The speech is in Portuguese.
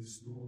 Cristo